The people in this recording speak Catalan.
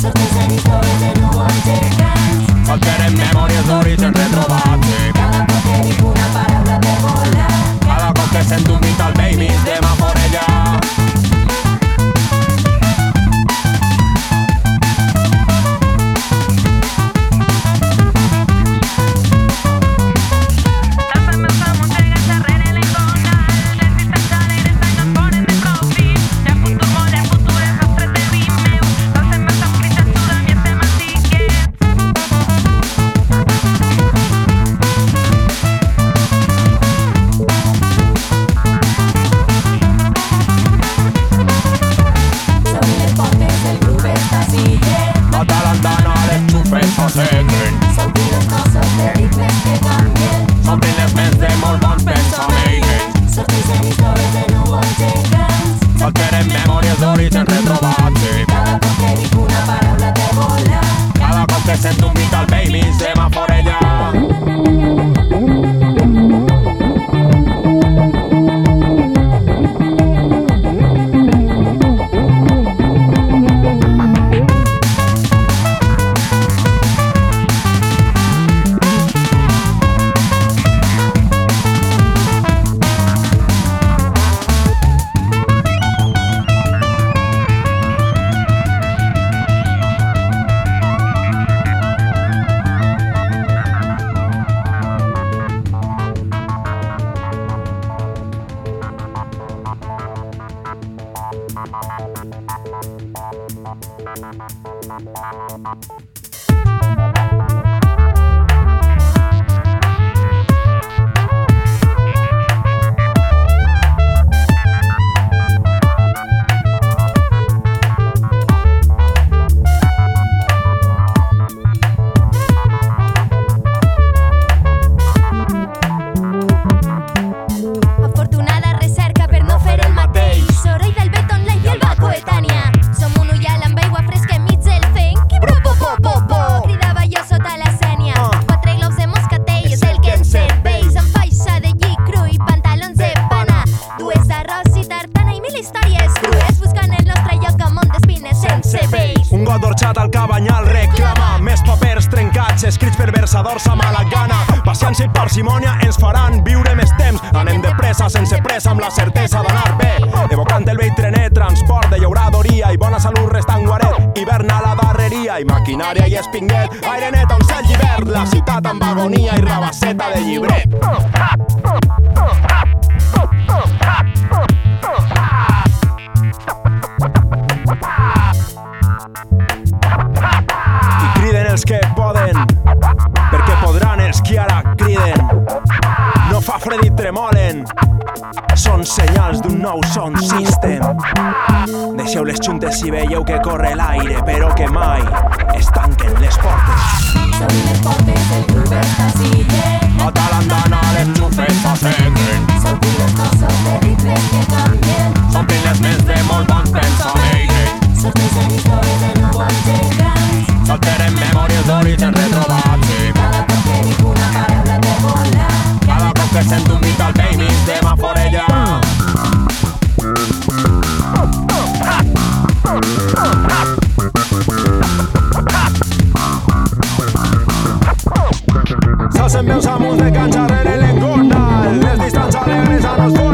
So y te retroba Thank Cabanyal reclama més papers trencats, escrits per versadors a mala gana. Paciència i parsimònia ens faran viure més temps. Anem de pressa, sense pressa, amb la certesa d'anar bé. Evocant el vell trenet, transport de llauradoria i bona salut restant guaret. Hivern a la darreria i maquinària i espinguet. Aire net on s'ha llibert, la ciutat amb agonia i rabasseta de llibret. els que poden, perquè podran els qui ara criden. No fa fred i tremolen, són senyals d'un nou sound system. Deixeu les xuntes si veieu que corre l'aire, però que mai en pensamos de canchar en el engordal. Les distancia regresa a los